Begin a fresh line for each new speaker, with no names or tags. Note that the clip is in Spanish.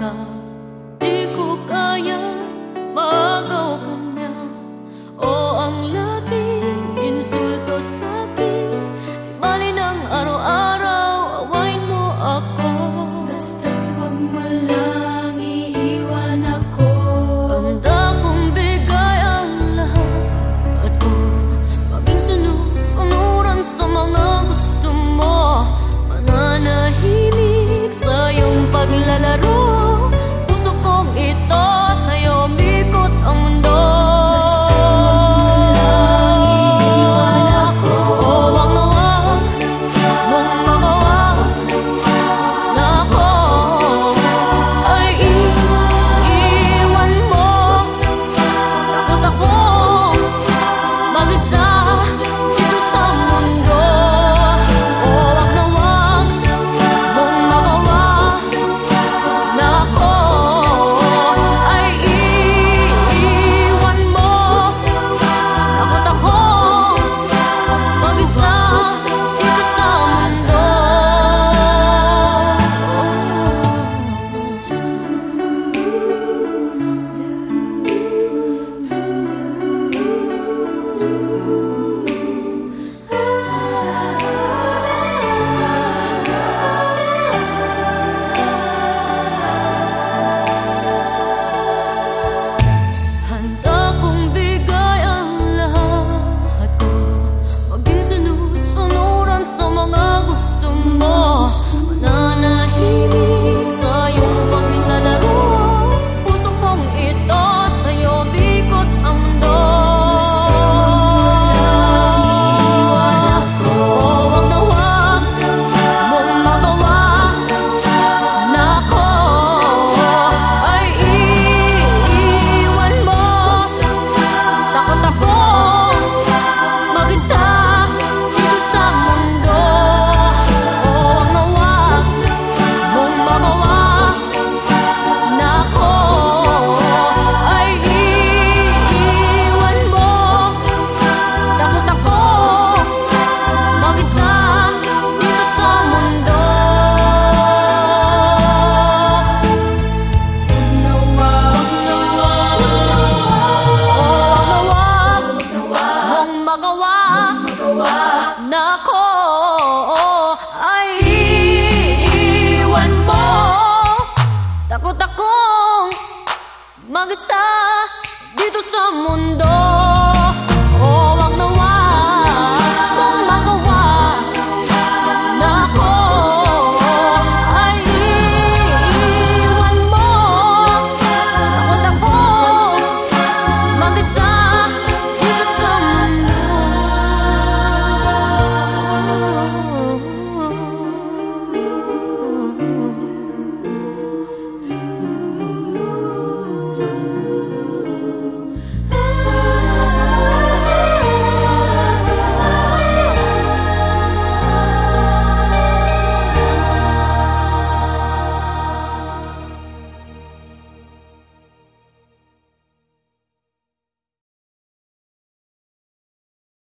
go. mundo.